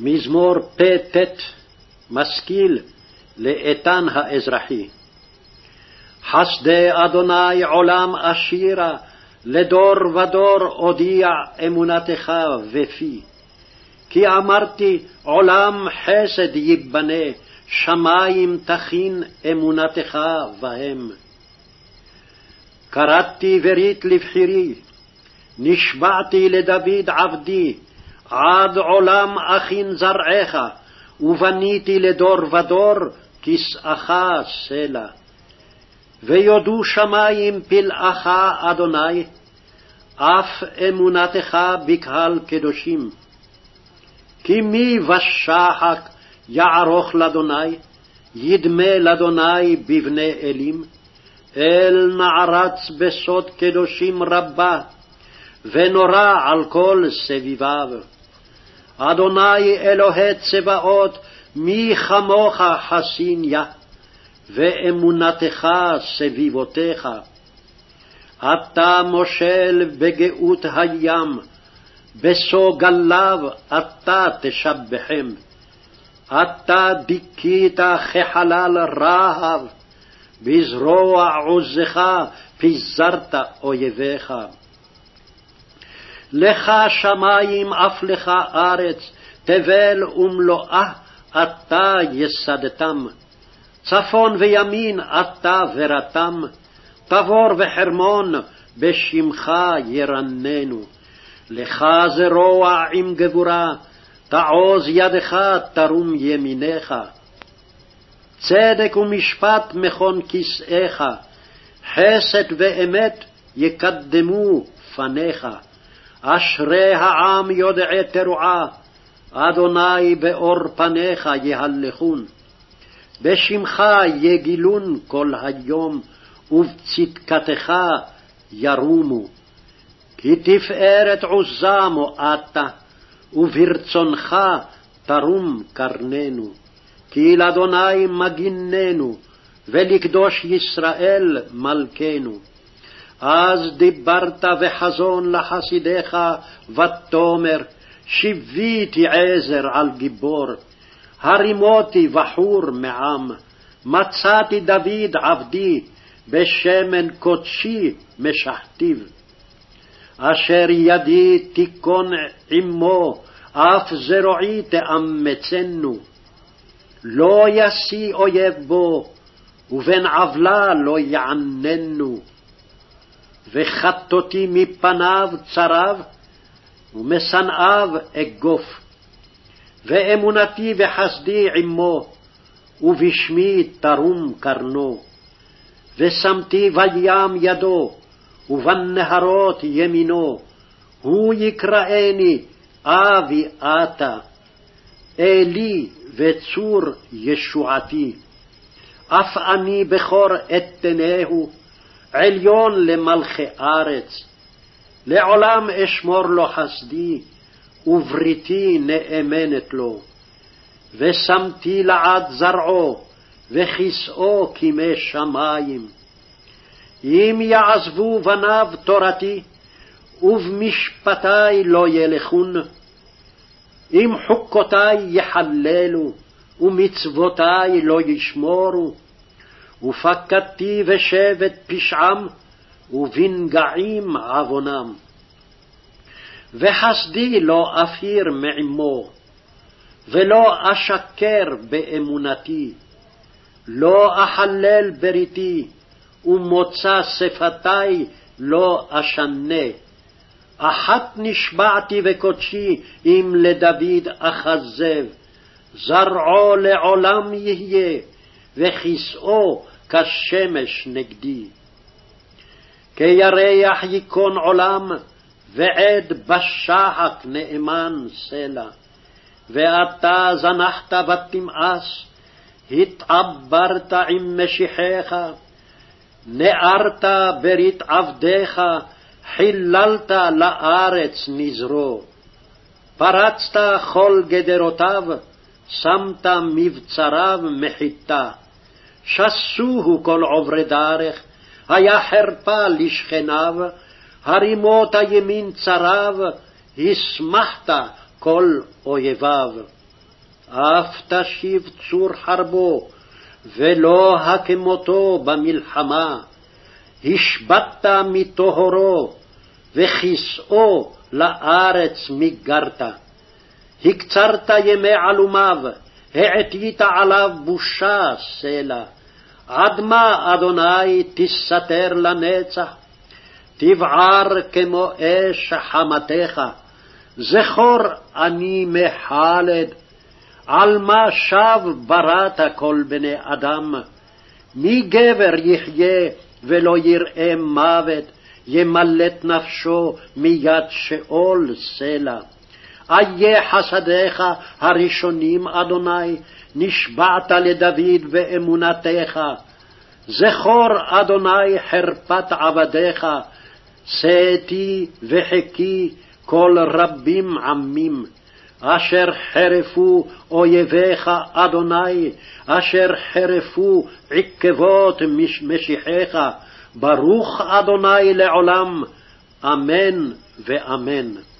מזמור פט משכיל לאיתן האזרחי. חסדי אדוני עולם אשירה, לדור ודור אודיע אמונתך בפי. כי אמרתי עולם חסד ייבנה, שמים תכין אמונתך בהם. קראתי ברית לבחירי, נשבעתי לדוד עבדי, עד עולם אכין זרעך, ובניתי לדור ודור כסאך סלע. ויודו שמים פלאך אדוני, אף אמונתך בקהל קדושים. כי מי ושחק יערוך לאדוני, ידמה לאדוני בבני אלים, אל נערץ בסוד קדושים רבה, ונורא על כל סביביו. אדוני אלוהי צבאות, מי כמוך חסיניה, ואמונתך סביבותיך. אתה מושל בגאות הים, בסוגליו אתה תשבחם. אתה דיכית כחלל רהב, בזרוע עוזך פיזרת אויביך. לך שמים אף לך ארץ, תבל ומלואה אתה יסדתם. צפון וימין אתה ברתם, תבור וחרמון בשמך ירננו. לך זרוע עם גבורה, תעוז ידך תרום ימינך. צדק ומשפט מכון כסאיך, חסד ואמת יקדמו פניך. אשרי העם יודעי תרועה, אדוני באור פניך יהלכון. בשמך יגילון כל היום, ובצדקתך ירומו. כי תפארת עוזה מועטה, וברצונך תרום קרננו. כי לאדוני מגיננו, ולקדוש ישראל מלכנו. אז דיברת וחזון לחסידיך, ותאמר, שיוויתי עזר על גיבור, הרימותי בחור מעם, מצאתי דוד עבדי, בשמן קודשי משחתיו. אשר ידי תיכון עמו, אף זרועי תאמצנו. לא ישיא אויב בו, ובן עוולה לא יעננו. וחטאתי מפניו צריו, ומשנאיו אגוף. ואמונתי וחסדי עמו, ובשמי תרום קרנו. ושמתי בים ידו, ובנהרות ימינו, הוא יקראני אבי אתה, אלי וצור ישועתי. אף אני בכור אתנהו, עליון למלכי ארץ. לעולם אשמור לו חסדי, ובריתי נאמנת לו. ושמתי לעד זרעו, וכסאו כימי שמים. אם יעזבו בניו תורתי, ובמשפטי לא ילכון. אם חוקותי יחללו, ומצוותי לא ישמורו. ופקדתי בשבט פשעם, ובנגעים עוונם. וחסדי לא אפיר מעמו, ולא אשקר באמונתי, לא אחלל בריתי, ומוצא שפתי לא אשנה. אחת נשבעתי בקודשי אם לדוד אחזב, זרעו לעולם יהיה, וכסאו כשמש נגדי. כירח ייכון עולם, ועד בשחק נאמן סלע. ואתה זנחת ותמאס, התעברת עם משיחיך, נערת ברית עבדיך, חיללת לארץ נזרו. פרצת כל גדרותיו, שמת מבצריו מחיתה. שסוהו כל עוברי דרך, היה חרפה לשכניו, הרימות הימין צריו, השמחת כל אויביו. אף תשיב צור חרבו, ולא הכמותו במלחמה. השבתת מטהרו, וכיסאו לארץ מיגרת. הקצרת ימי עלומיו, העטית עליו בושה סלע. עד מה, אדוני, תסתר לנצח? תבער כמו אש חמתך. זכור אני מחלד, על מה שב בראת כל בני אדם? מי גבר יחיה ולא יראה מוות, ימלט נפשו מיד שאול סלע. איה חסדיך הראשונים, אדוני, נשבעת לדוד באמונתך. זכור, אדוני, חרפת עבדיך, שאתי וחכי כל רבים עמים. אשר חרפו אויביך, אדוני, אשר חרפו עקבות משיחיך, ברוך אדוני לעולם, אמן ואמן.